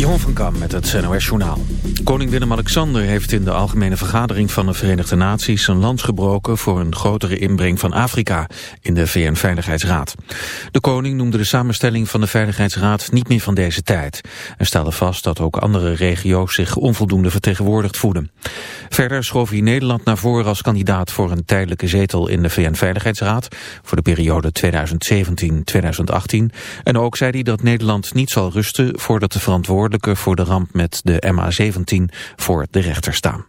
Jeroen van Kam met het NOS Journaal. Koning Willem-Alexander heeft in de Algemene Vergadering van de Verenigde Naties een lans gebroken voor een grotere inbreng van Afrika in de VN-veiligheidsraad. De koning noemde de samenstelling van de Veiligheidsraad niet meer van deze tijd en stelde vast dat ook andere regio's zich onvoldoende vertegenwoordigd voelen. Verder schoof hij Nederland naar voren als kandidaat voor een tijdelijke zetel in de VN-veiligheidsraad voor de periode 2017-2018 en ook zei hij dat Nederland niet zal rusten voordat de verantwoordelijkheid voor de ramp met de MH17 voor de rechter staan.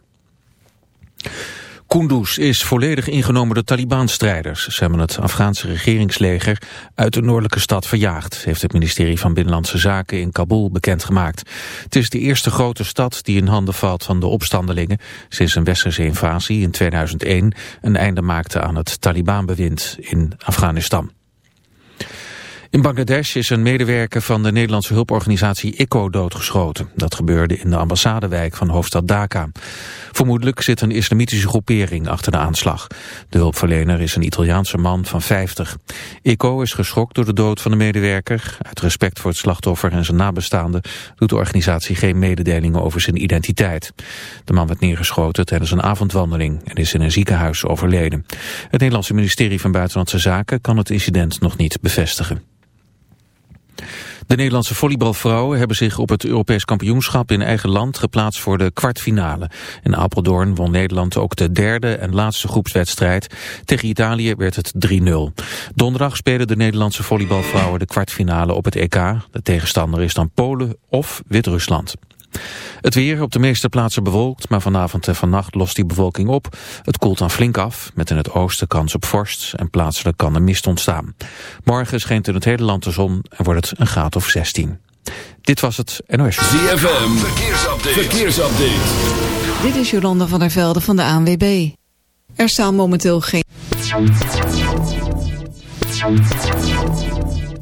Kunduz is volledig ingenomen door Taliban-strijders. Ze hebben het Afghaanse regeringsleger uit de noordelijke stad verjaagd, heeft het ministerie van Binnenlandse Zaken in Kabul bekendgemaakt. Het is de eerste grote stad die in handen valt van de opstandelingen sinds een westerse invasie in 2001 een einde maakte aan het Taliban-bewind in Afghanistan. In Bangladesh is een medewerker van de Nederlandse hulporganisatie ICO doodgeschoten. Dat gebeurde in de ambassadewijk van hoofdstad Dhaka. Vermoedelijk zit een islamitische groepering achter de aanslag. De hulpverlener is een Italiaanse man van 50. ICO is geschokt door de dood van de medewerker. Uit respect voor het slachtoffer en zijn nabestaanden doet de organisatie geen mededelingen over zijn identiteit. De man werd neergeschoten tijdens een avondwandeling en is in een ziekenhuis overleden. Het Nederlandse ministerie van Buitenlandse Zaken kan het incident nog niet bevestigen. De Nederlandse volleybalvrouwen hebben zich op het Europees kampioenschap in eigen land geplaatst voor de kwartfinale. In Apeldoorn won Nederland ook de derde en laatste groepswedstrijd. Tegen Italië werd het 3-0. Donderdag spelen de Nederlandse volleybalvrouwen de kwartfinale op het EK. De tegenstander is dan Polen of Wit-Rusland. Het weer op de meeste plaatsen bewolkt, maar vanavond en vannacht lost die bewolking op. Het koelt dan flink af, met in het oosten kans op vorst en plaatselijk kan er mist ontstaan. Morgen schijnt in het hele land de zon en wordt het een graad of 16. Dit was het NOS. ZFM, verkeersupdate. verkeersupdate. Dit is Jolanda van der Velde van de ANWB. Er staan momenteel geen...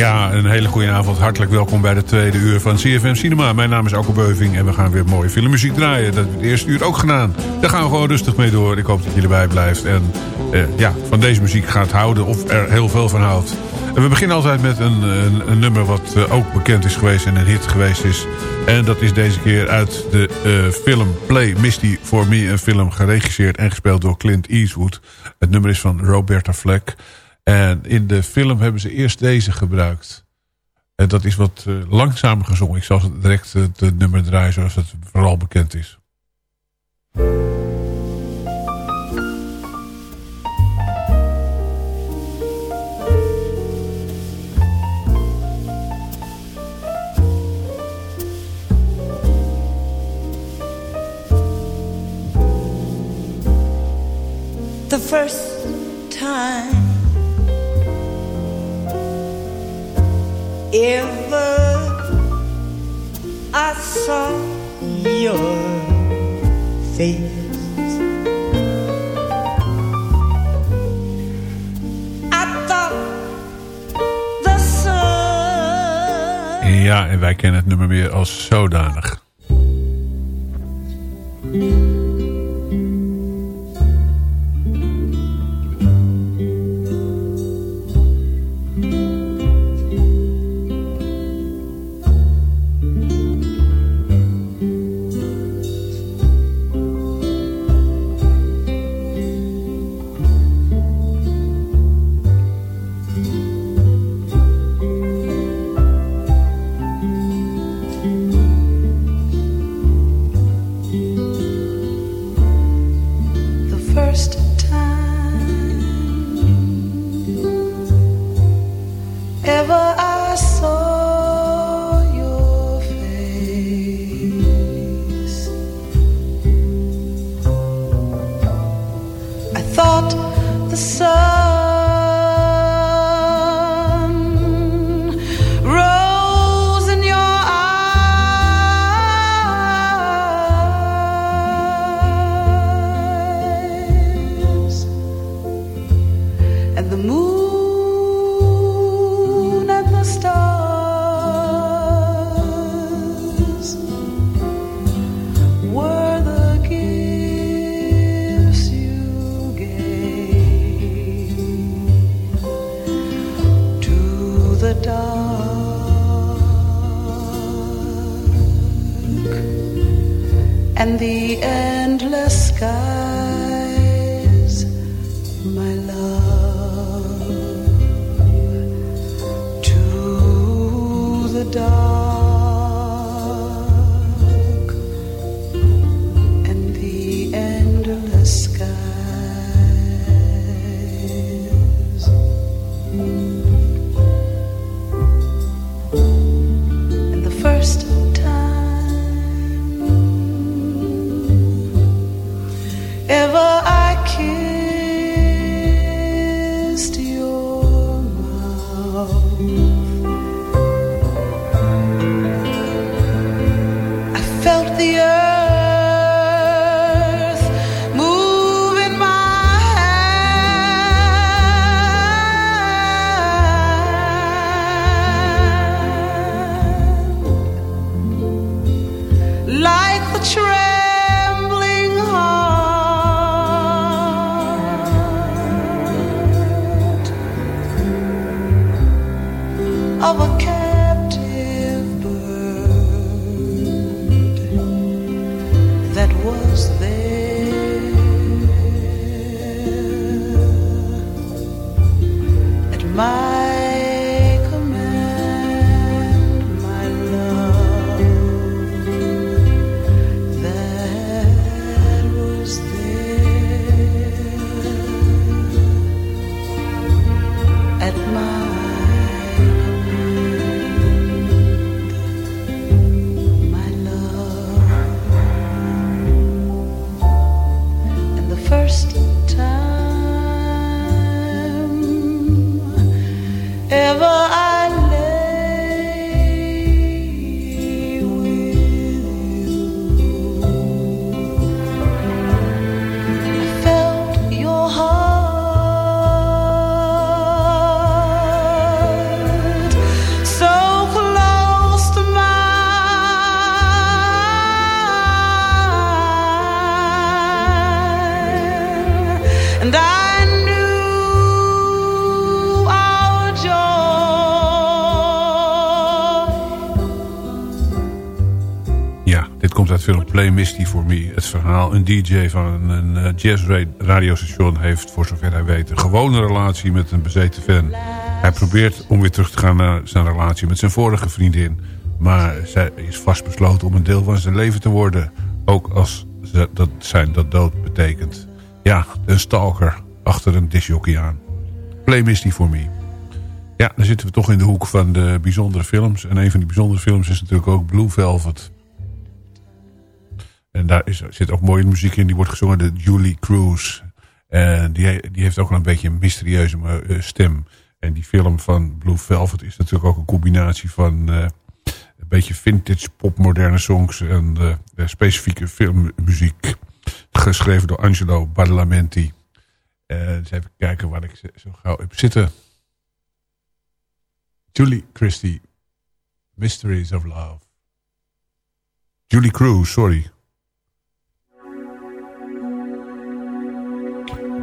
Ja, een hele goede avond. Hartelijk welkom bij de tweede uur van CFM Cinema. Mijn naam is Alko Beuving en we gaan weer mooie filmmuziek draaien. Dat hebben we het eerste uur ook gedaan. Daar gaan we gewoon rustig mee door. Ik hoop dat je erbij blijft. En eh, ja, van deze muziek gaat houden of er heel veel van houdt. En we beginnen altijd met een, een, nummer wat uh, ook bekend is geweest en een hit geweest is. En dat is deze keer uit de uh, film Play Misty For Me. Een film geregisseerd en gespeeld door Clint Eastwood. Het nummer is van Roberta Fleck. En in de film hebben ze eerst deze gebruikt. En dat is wat uh, langzamer gezongen. Ik zal direct het, het nummer draaien zoals het vooral bekend is. The first time Ja, en wij kennen het nummer weer als zodanig. Play Misty For Me. Het verhaal, een DJ van een uh, jazz radiostation heeft, voor zover hij weet, een gewone relatie met een bezeten fan. Hij probeert om weer terug te gaan naar zijn relatie met zijn vorige vriendin. Maar zij is vastbesloten om een deel van zijn leven te worden. Ook als dat zijn dat dood betekent. Ja, een stalker achter een disjockey aan. Play Misty For Me. Ja, dan zitten we toch in de hoek van de bijzondere films. En een van die bijzondere films is natuurlijk ook Blue Velvet. En daar is, zit ook mooie muziek in. Die wordt gezongen door Julie Cruz. En die, die heeft ook een beetje een mysterieuze eh, stem. En die film van Blue Velvet is natuurlijk ook een combinatie van... Uh, een beetje vintage pop, moderne songs en uh, specifieke filmmuziek. Geschreven door Angelo Badalamenti. En eens even kijken waar ik zo gauw heb zitten. Julie Christie, Mysteries of Love. Julie Cruz, sorry.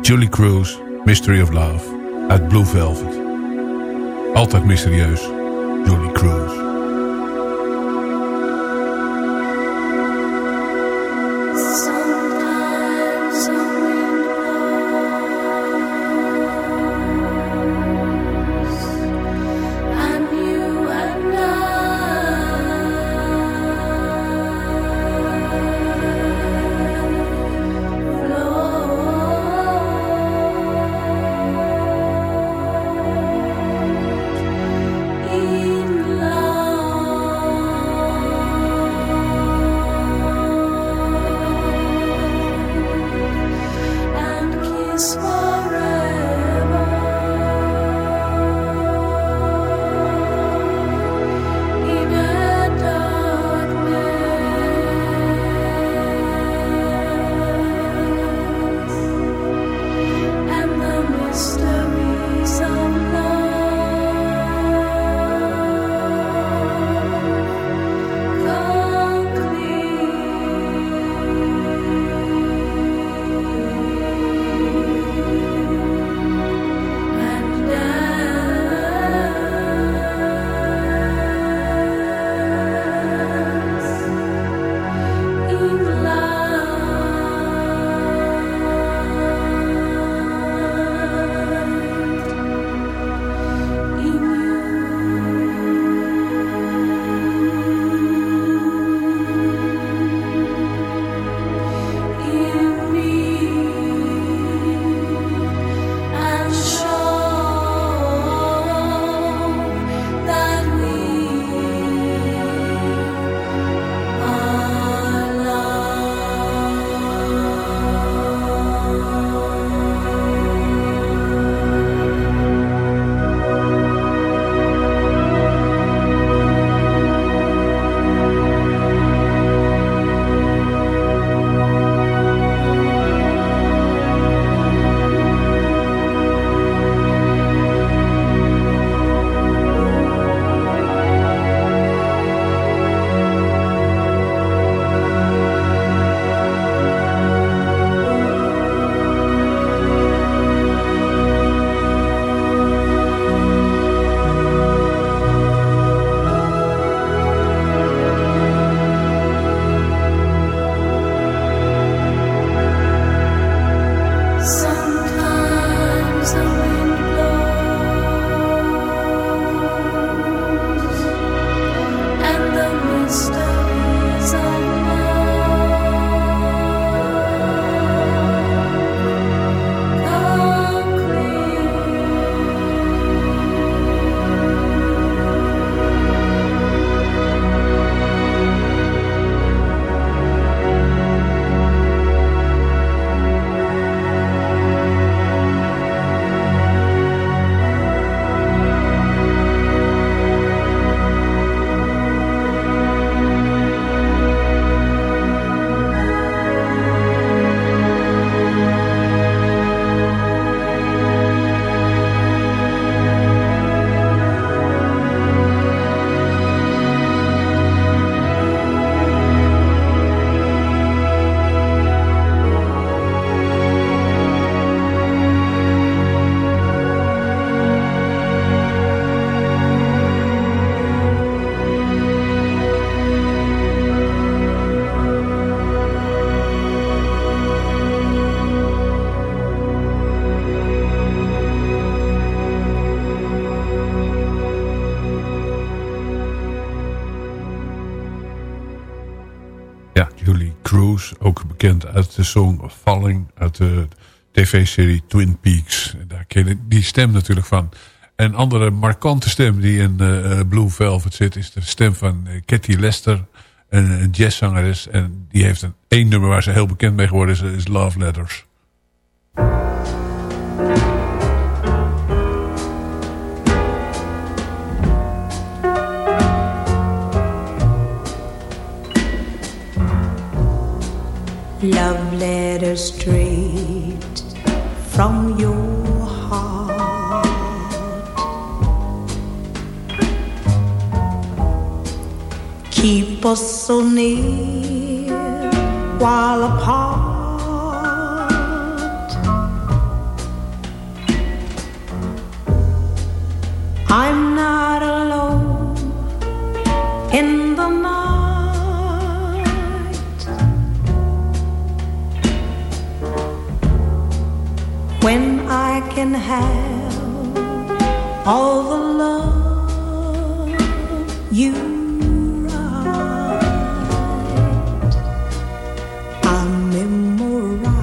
Julie Cruz, Mystery of Love, uit Blue Velvet. Altijd mysterieus, Julie Cruz. Cruz, ook bekend uit de song Falling uit de tv-serie Twin Peaks. Daar ken die stem natuurlijk van. Een andere markante stem die in uh, Blue Velvet zit... is de stem van uh, Cathy Lester, een, een jazzzangeres. En die heeft een één nummer waar ze heel bekend mee geworden is, is Love Letters. Love letters straight from your heart. Keep us so near while apart. I'm not alone in when I can have all the love you write. I memorize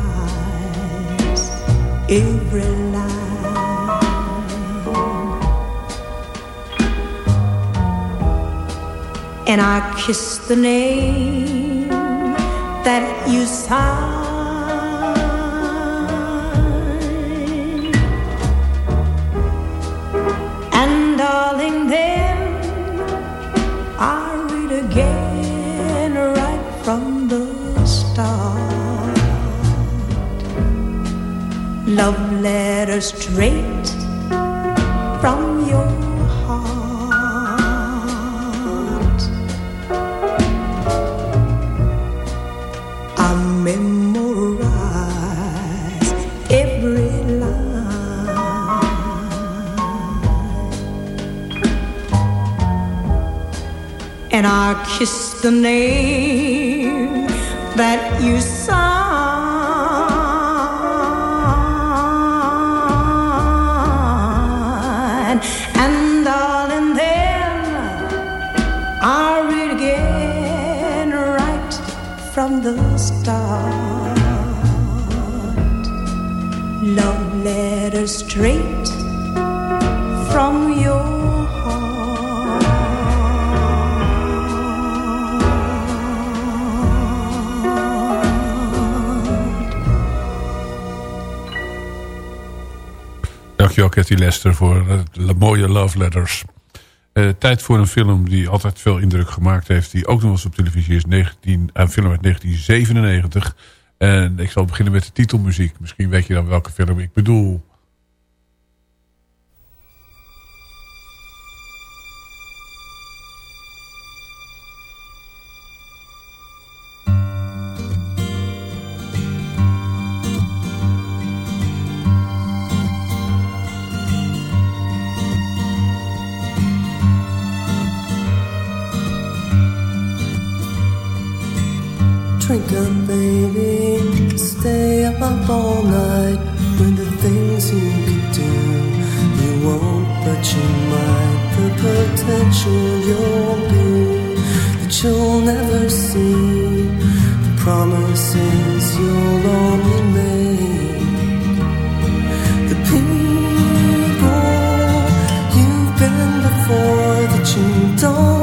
every line, and I kiss the name that you sign. Love letter straight from your heart. I memorize every line, and I kiss the name that you signed. Straight from your. Dankjewel Cathy Lester voor de mooie love letters. Uh, tijd voor een film die altijd veel indruk gemaakt heeft. Die ook nog eens op televisie is. 19, een film uit 1997. En ik zal beginnen met de titelmuziek. Misschien weet je dan welke film ik bedoel. The promises you'll only make. The people you've been before that you don't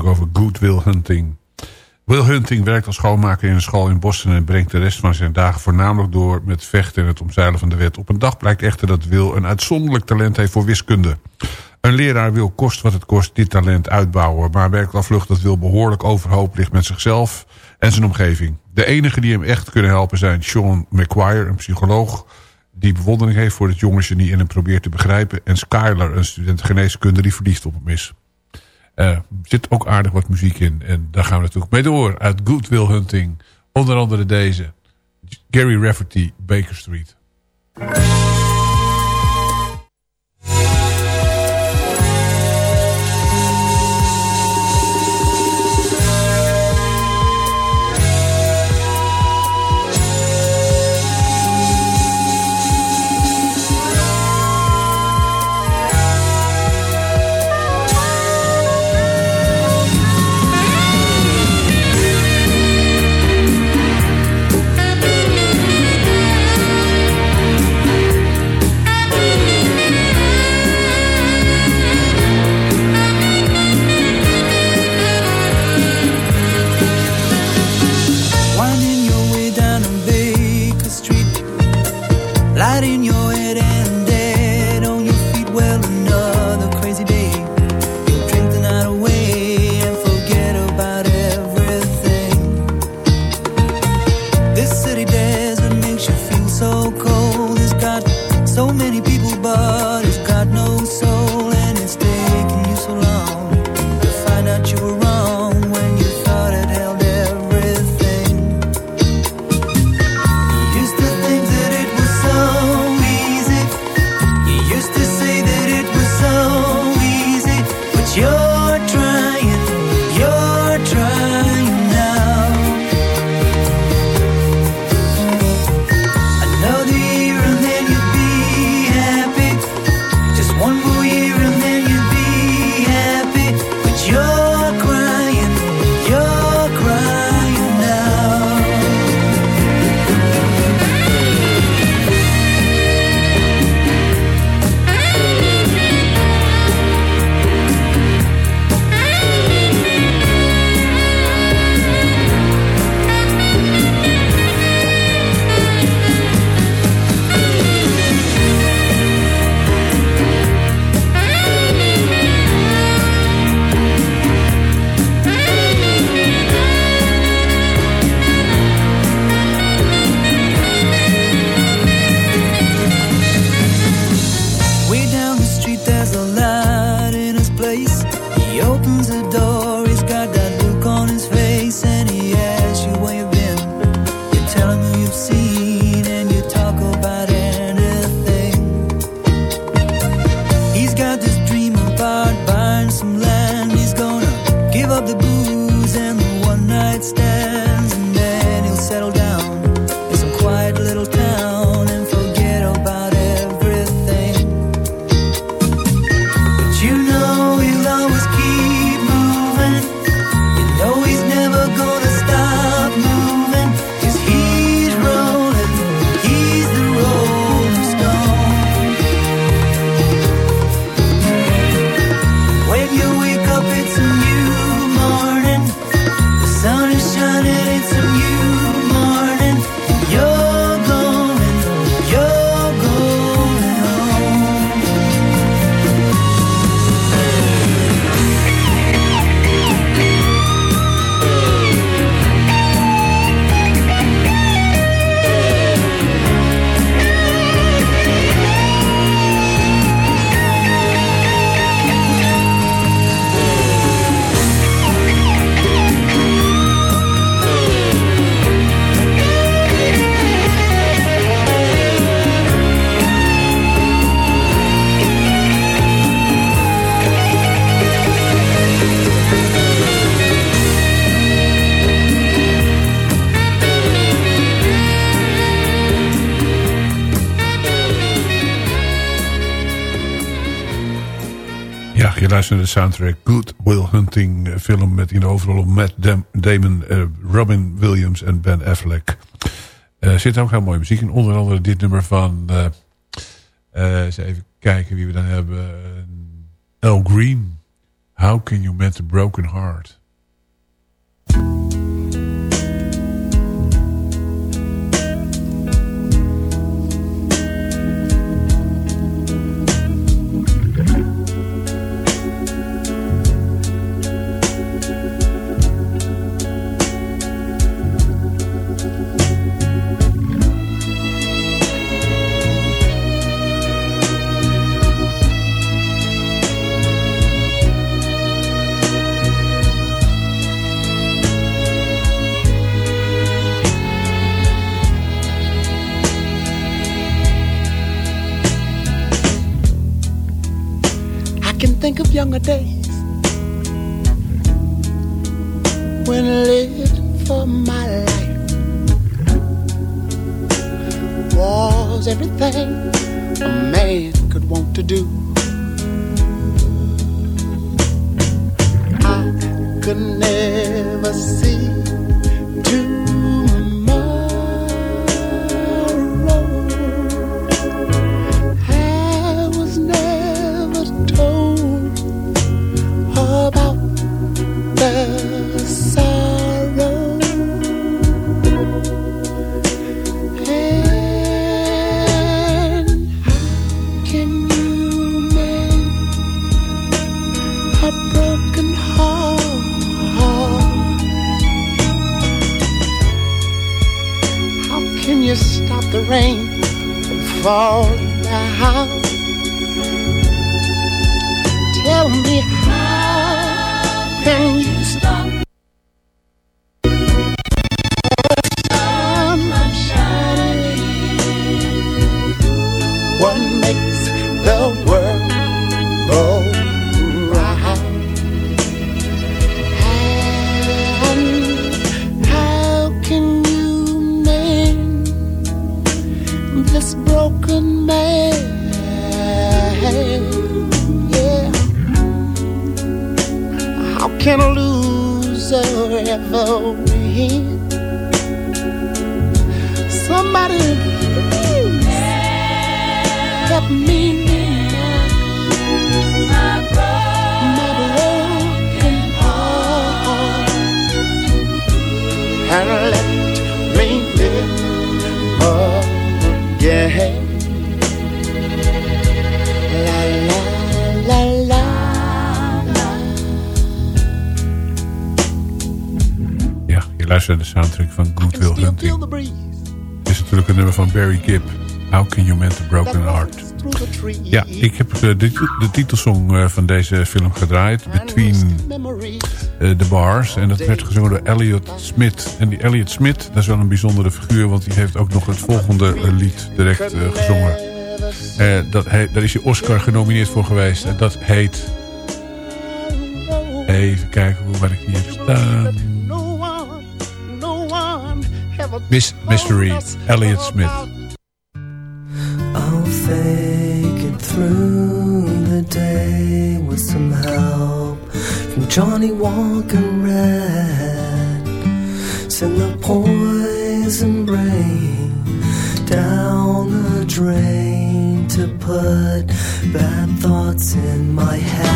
over Good Will Hunting. Will Hunting werkt als schoonmaker in een school in Boston... en brengt de rest van zijn dagen voornamelijk door met vechten en het omzeilen van de wet. Op een dag blijkt echter dat Will een uitzonderlijk talent heeft voor wiskunde. Een leraar wil kost wat het kost dit talent uitbouwen... maar werkt al vlug dat Will behoorlijk overhoop ligt met zichzelf en zijn omgeving. De enige die hem echt kunnen helpen zijn Sean McQuire, een psycholoog... die bewondering heeft voor het jonge genie en hem probeert te begrijpen... en Skyler, een student geneeskunde die verliefd op hem is. Er zit ook aardig wat muziek in. En daar gaan we natuurlijk mee door. Uit Good Will Hunting. Onder andere deze. Gary Rafferty, Baker Street. Luisteren naar de soundtrack Good Will Hunting eh, film met in de overal Matt Damon, uh, Robin Williams en Ben Affleck. Er uh, zit ook heel mooie muziek in. Onder andere dit nummer van... Uh, eens even kijken wie we dan hebben. El Green. How can you mend a broken heart? Think of de soundtrack van Good Will Hunting. Is natuurlijk een nummer van Barry Gibb. How Can You Mend a Broken Heart. Ja, ik heb eh, de, de titelsong eh, van deze film gedraaid. Between eh, the Bars. En dat werd gezongen door Elliot Smith. En die Elliot Smith, dat is wel een bijzondere figuur. Want die heeft ook nog het volgende lied direct gezongen. Dat daar is hij Oscar genomineerd voor geweest. En dat heet... Even kijken hoe waar ik hier sta. Miss Mystery, Elliot Smith. I'll fake it through the day with some help from Johnny Walker Red. Send the poison rain down the drain to put bad thoughts in my head.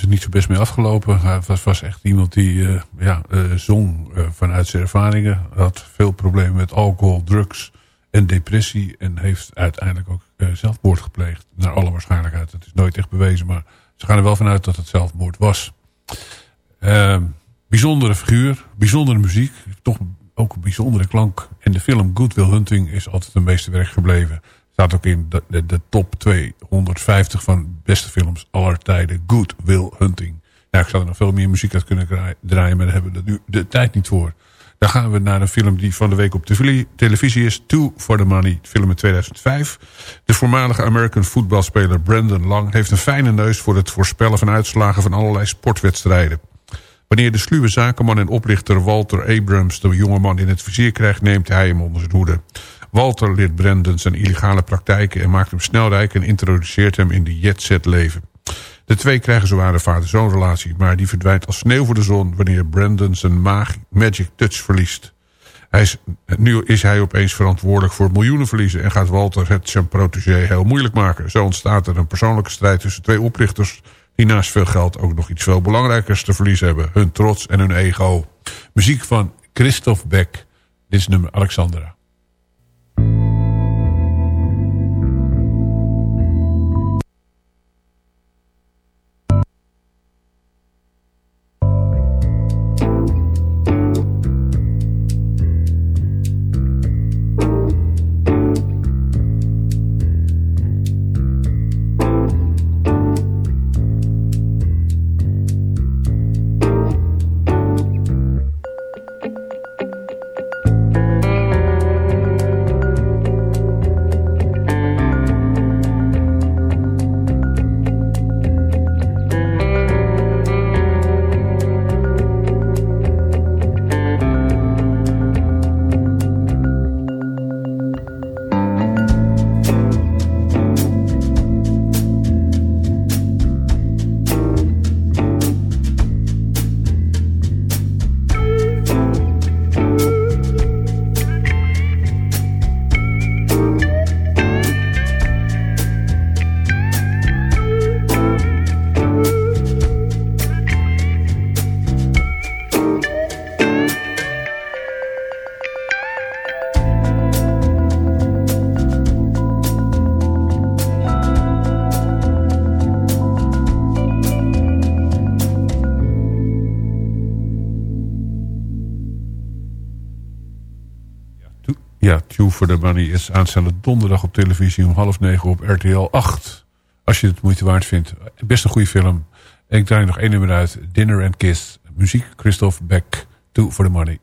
Is niet zo best mee afgelopen. Hij was, was echt iemand die uh, ja, uh, zong vanuit zijn ervaringen. Had veel problemen met alcohol, drugs en depressie. En heeft uiteindelijk ook zelfmoord gepleegd. Naar alle waarschijnlijkheid. Dat is nooit echt bewezen, maar ze gaan er wel vanuit dat het zelfmoord was. Ehm, bijzondere figuur, bijzondere muziek. Toch ook een bijzondere klank. En de film Good Will Hunting is altijd een meesterwerk gebleven. Staat ook in de, de, top 250 van beste films aller tijden. Good Will Hunting. Nou, ik zou er nog veel meer muziek uit kunnen draaien, maar daar hebben we nu de tijd niet voor. Dan gaan we naar een film die van de week op de televisie is. Two for the Money, film in 2005. De voormalige American voetbalspeler Brandon Lang... heeft een fijne neus voor het voorspellen van uitslagen van allerlei sportwedstrijden. Wanneer de sluwe zakenman en oprichter Walter Abrams... de jonge man in het vizier krijgt, neemt hij hem onder zijn hoede. Walter leert Brandon zijn illegale praktijken en maakt hem snel rijk... en introduceert hem in de jet-set leven. De twee krijgen zwaar een vader-zoon relatie... maar die verdwijnt als sneeuw voor de zon... wanneer Brandon zijn magic touch verliest. Hij is, nu is hij opeens verantwoordelijk voor miljoenen verliezen... en gaat Walter het zijn protégé heel moeilijk maken. Zo ontstaat er een persoonlijke strijd tussen twee oprichters... die naast veel geld ook nog iets veel belangrijkers te verliezen hebben. Hun trots en hun ego. Muziek van Christophe Beck. Dit is nummer Alexandra. Is aanstaande donderdag op televisie om half negen op RTL 8. Als je het moeite waard vindt. Best een goede film. ik draai nog één nummer uit. Dinner and Kiss. Muziek Christophe Beck. Two for the Money.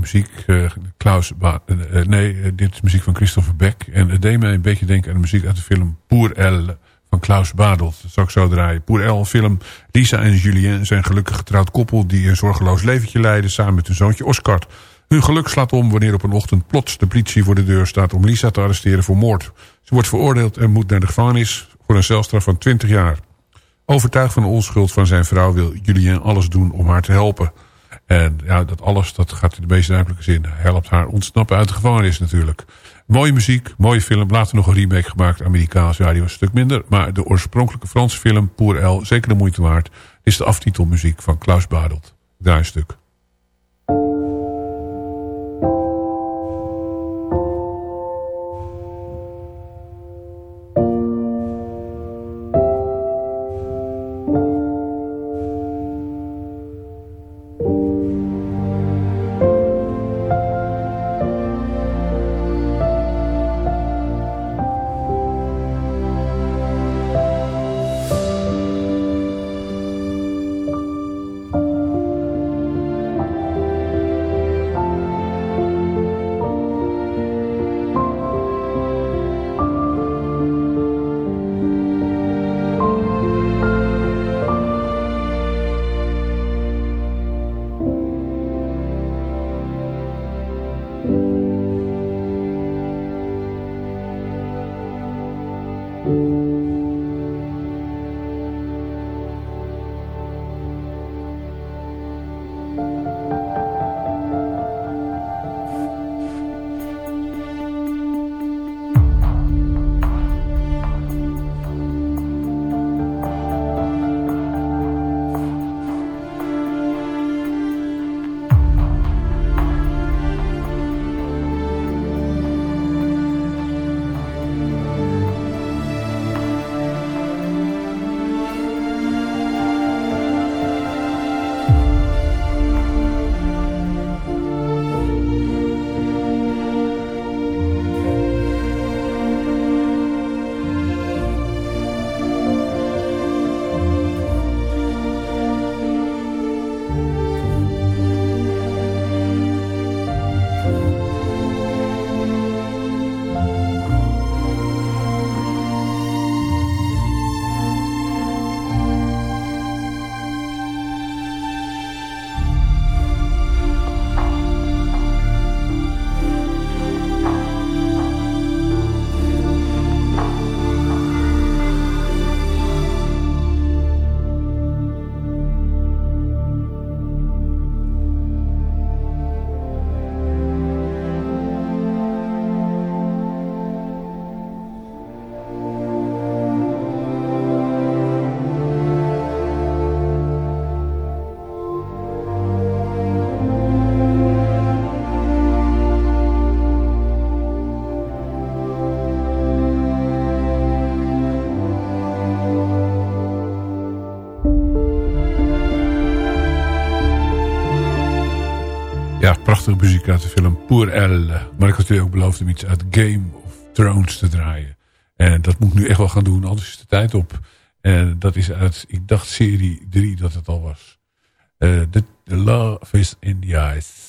Muziek. Uh, Klaus ba uh, nee, dit is muziek van Christopher Beck. En het deed mij een beetje denken aan de muziek uit de film Pour Elle van Klaus Badelt. Dat zal ik zo draaien. Pour Elle film. Lisa en Julien zijn gelukkig getrouwd koppel... die een zorgeloos leventje leiden samen met hun zoontje Oscar. Hun geluk slaat om wanneer op een ochtend plots de politie voor de deur staat... om Lisa te arresteren voor moord. Ze wordt veroordeeld en moet naar de gevangenis... voor een celstraf van 20 jaar. Overtuigd van de onschuld van zijn vrouw wil Julien alles doen om haar te helpen... En ja, dat alles dat gaat in de meest duidelijke zin. Helpt haar ontsnappen uit de gevangenis natuurlijk. Mooie muziek, mooie film. Later nog een remake gemaakt. Amerikaans, ja die was een stuk minder. Maar de oorspronkelijke Franse film, Pour Elle, zeker de moeite waard. Is de aftitelmuziek van Klaus Badelt. Daar muziek uit de film Pour Elle. Maar ik had u ook beloofd om iets uit Game of Thrones te draaien. En dat moet ik nu echt wel gaan doen, anders is de tijd op. En dat is uit, ik dacht serie 3 dat het al was. The, the Love is in the Eyes.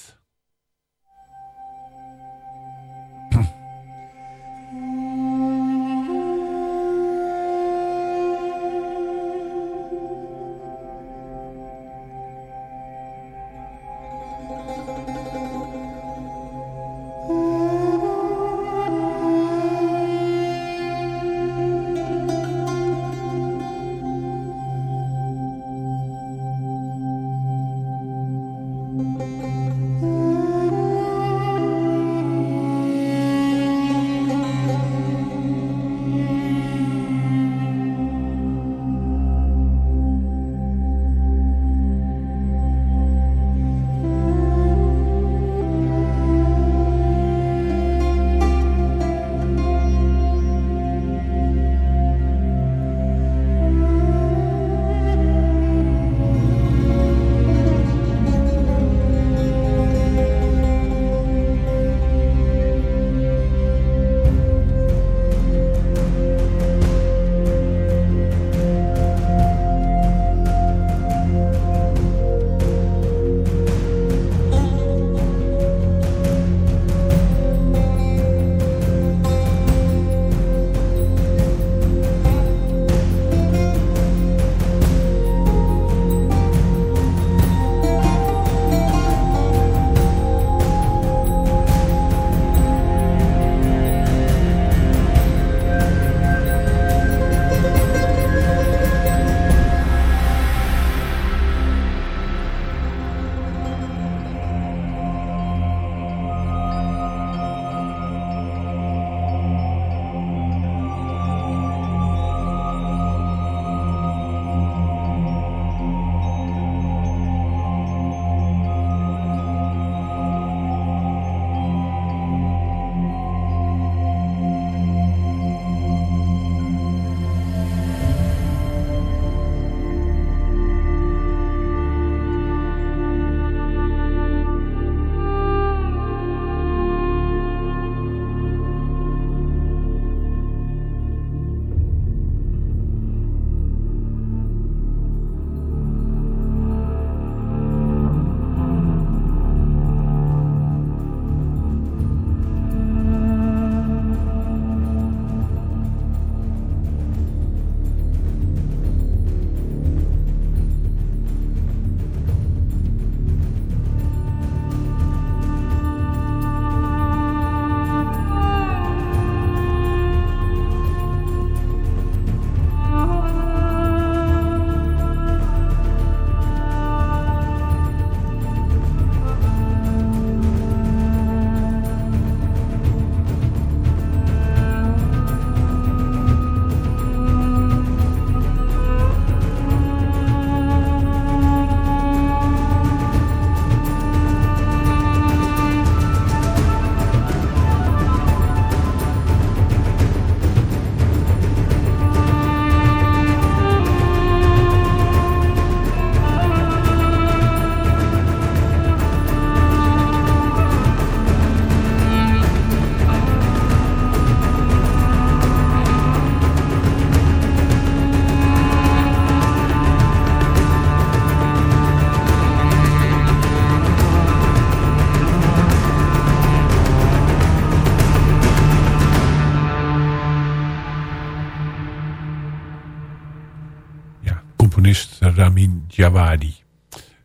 Ramin Djawadi.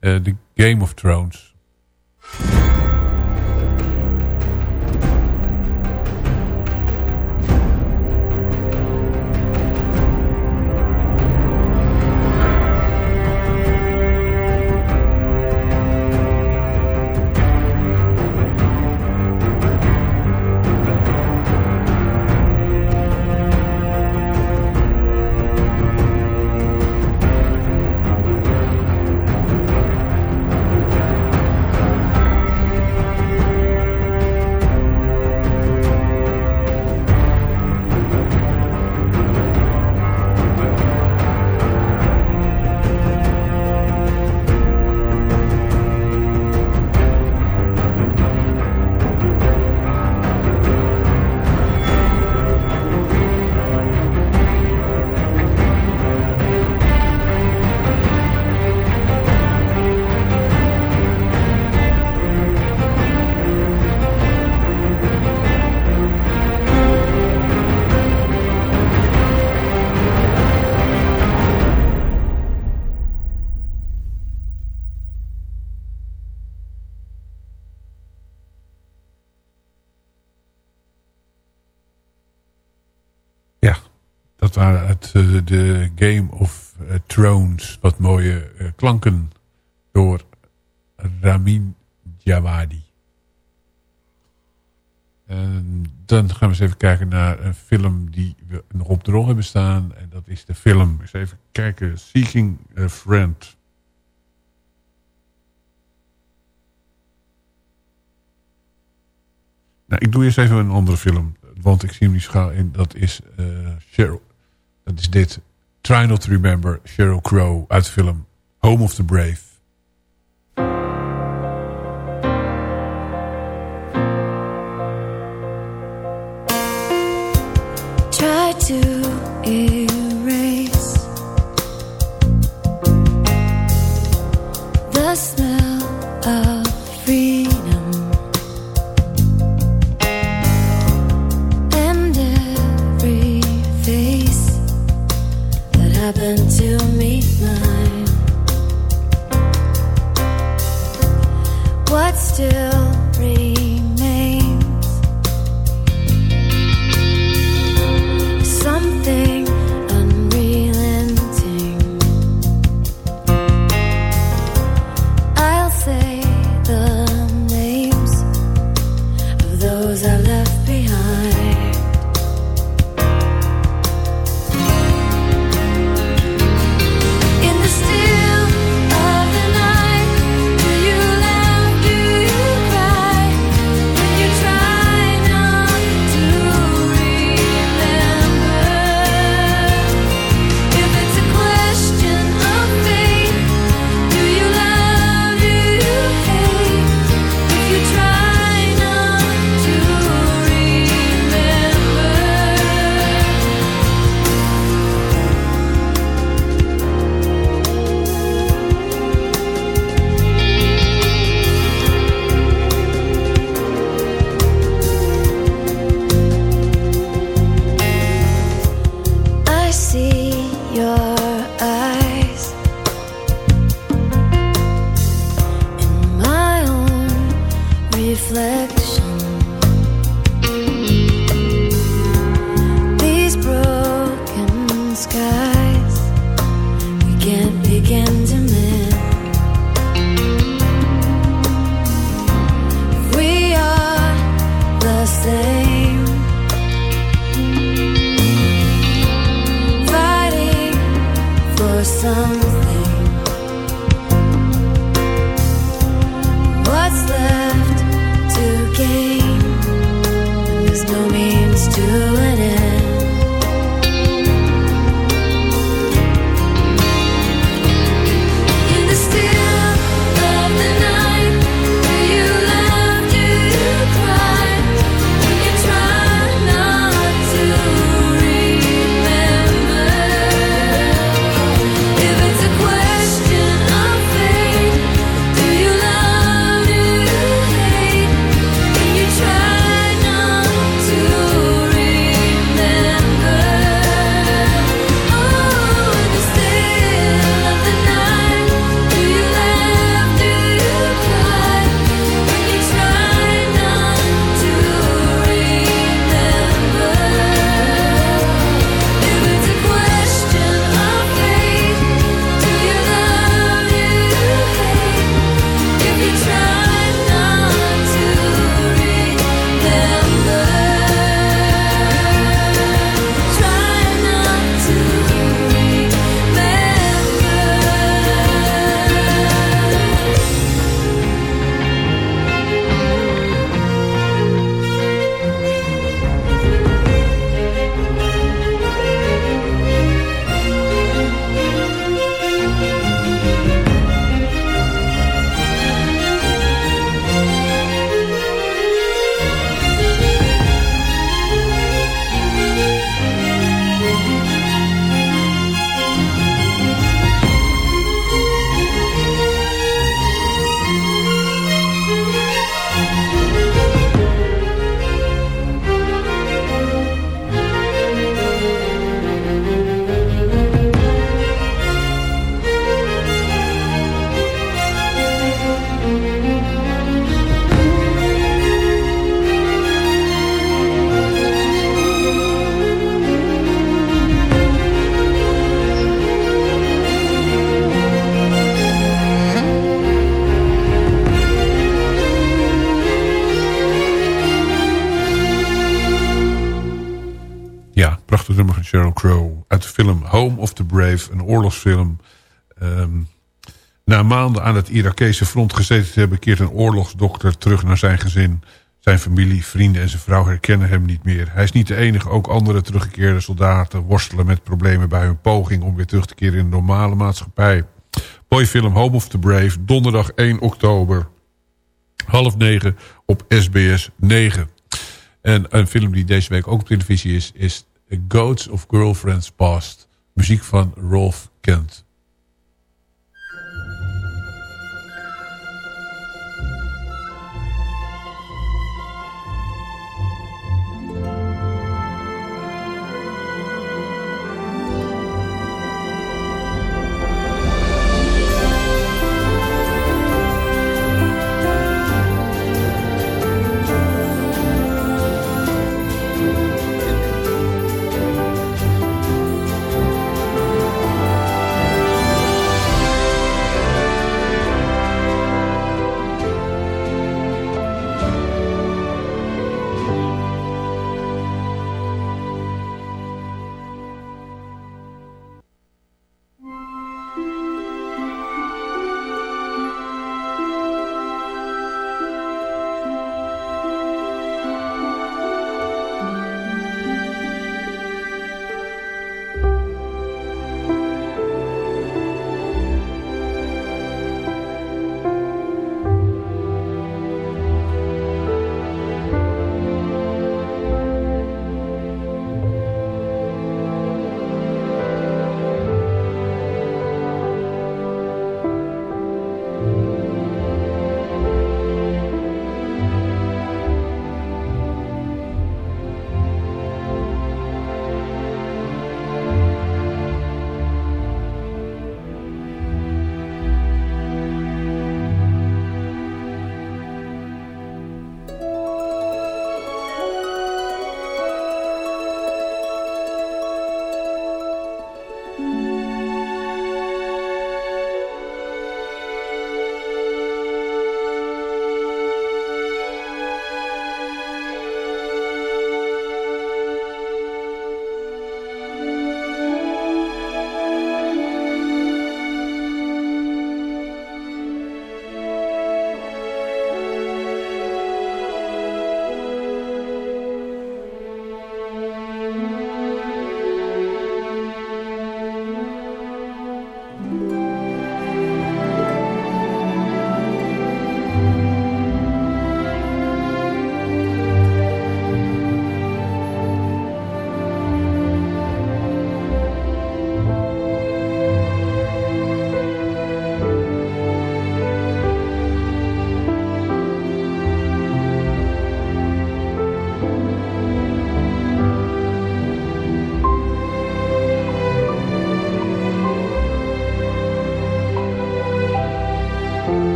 The Game of Thrones. Wat mooie eh, klanken door Ramin Djawadi. En dan gaan we eens even kijken naar een film die we nog op de rol hebben staan. En dat is de film, eens even kijken, Seeking a Friend. Nou, ik doe eerst even een andere film. Want ik zie hem niet schaal in. Dat is uh, Cheryl. Dat is dit. Try Not To Remember, Sheryl Crow uit de film Home of the Brave. Van Sheryl Crow. Uit de film Home of the Brave, een oorlogsfilm. Um, na maanden aan het Irakese front gezeten te hebben... keert een oorlogsdokter terug naar zijn gezin. Zijn familie, vrienden en zijn vrouw herkennen hem niet meer. Hij is niet de enige, ook andere teruggekeerde soldaten... worstelen met problemen bij hun poging... om weer terug te keren in de normale maatschappij. Boyfilm Home of the Brave, donderdag 1 oktober. Half negen op SBS 9. En een film die deze week ook op televisie is... is Goats of Girlfriends Past. Muziek van Rolf Kent.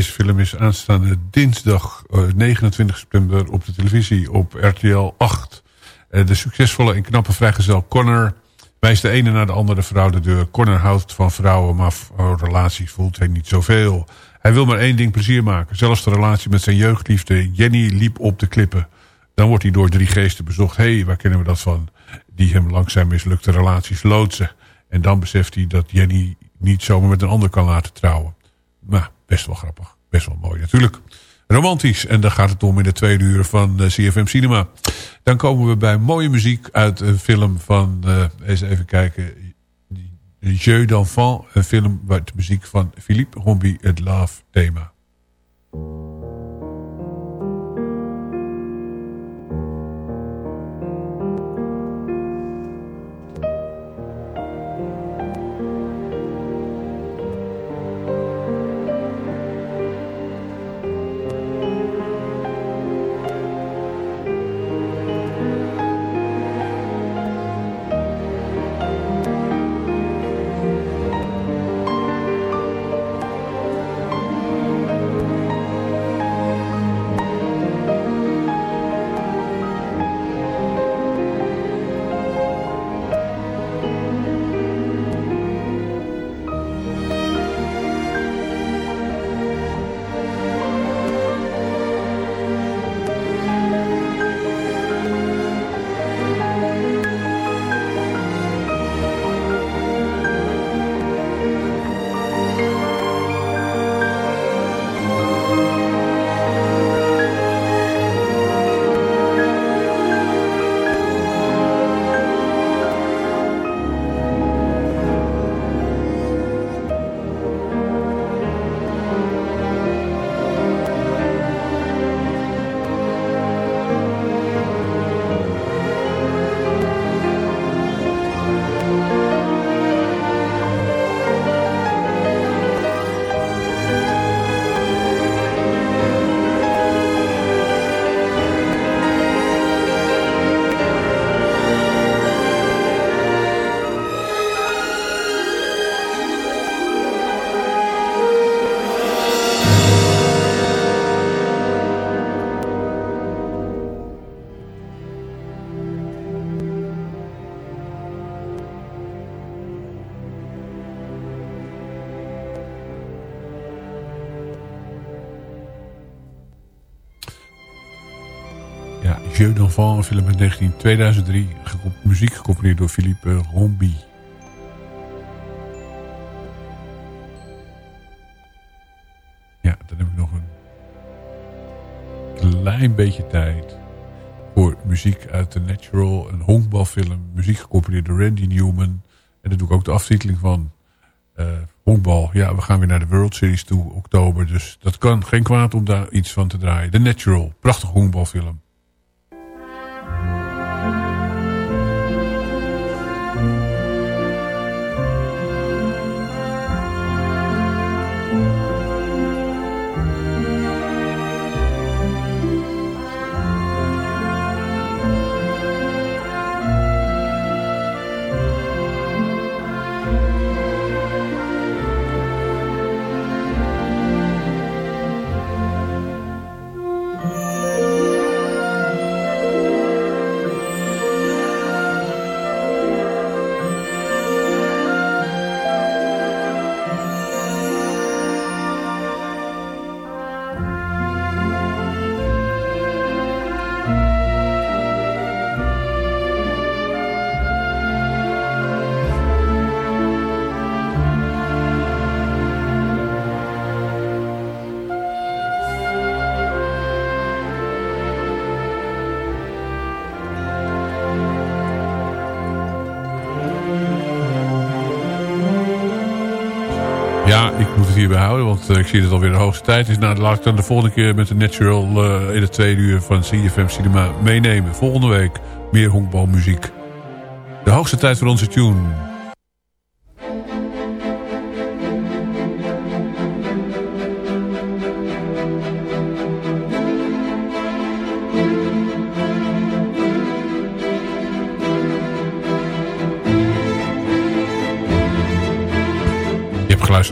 Deze film is aanstaande dinsdag 29 eh, september op de televisie op RTL 8. Eh, de succesvolle en knappe vrijgezel Connor wijst de ene naar de andere vrouw de deur. Connor houdt van vrouwen, maar voor relaties voelt hij niet zoveel. Hij wil maar één ding plezier maken. Zelfs de relatie met zijn jeugdliefde Jenny liep op de klippen. Dan wordt hij door drie geesten bezocht. Hé, hey, waar kennen we dat van? Die hem langs zijn mislukte relaties loodsen. En dan beseft hij dat Jenny niet zomaar met een ander kan laten trouwen. Maar best wel grappig. Best wel mooi natuurlijk. Romantisch. En daar gaat het om in de tweede uur van eh, CFM Cinema. Dan komen we bij mooie muziek uit een film van... Uh, eens even kijken. Jeu d'enfant. Een film met muziek van Philippe Rombi. Het Love thema. Jeu d'Enfant, een film uit 19, 2003. Muziek gecomponeerd door Philippe Rombi. Ja, dan heb ik nog een klein beetje tijd voor muziek uit The Natural. Een honkbalfilm. Muziek gecomponeerd door Randy Newman. En daar doe ik ook de aftiteling van. Uh, honkbal. Ja, we gaan weer naar de World Series toe, oktober. Dus dat kan geen kwaad om daar iets van te draaien. The Natural. Prachtig honkbalfilm. Hierbij houden. Want uh, ik zie dat het alweer de hoogste tijd is. Nou, laat ik dan de volgende keer met de Natural uh, in het tweede uur van CFM Cinema meenemen. Volgende week meer honkbalmuziek. De hoogste tijd voor onze tune.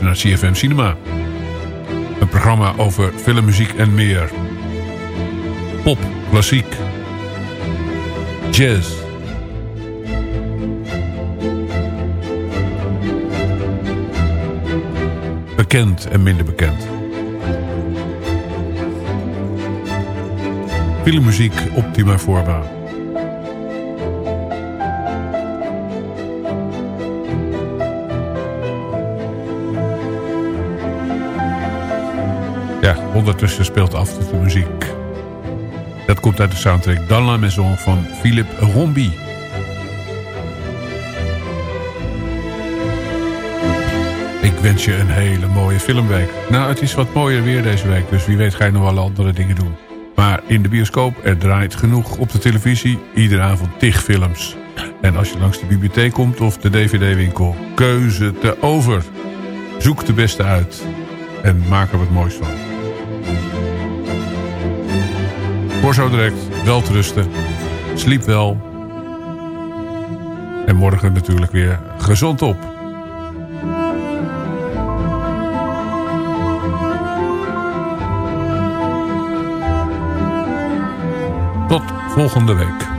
Naar CFM Cinema. Een programma over filmmuziek en meer. Pop, klassiek, jazz. Bekend en minder bekend. Filmmuziek optima forma. Ondertussen speelt af de muziek. Dat komt uit de soundtrack Dans la Maison van Philippe Rombi. Ik wens je een hele mooie filmweek. Nou, het is wat mooier weer deze week, dus wie weet ga je nog wel andere dingen doen. Maar in de bioscoop, er draait genoeg op de televisie. Iedere avond tig films. En als je langs de bibliotheek komt of de dvd-winkel, keuze te over. Zoek de beste uit en maak er wat moois van. Voor zo direct, wel te rusten. Sliep wel. En morgen natuurlijk weer gezond op. Tot volgende week.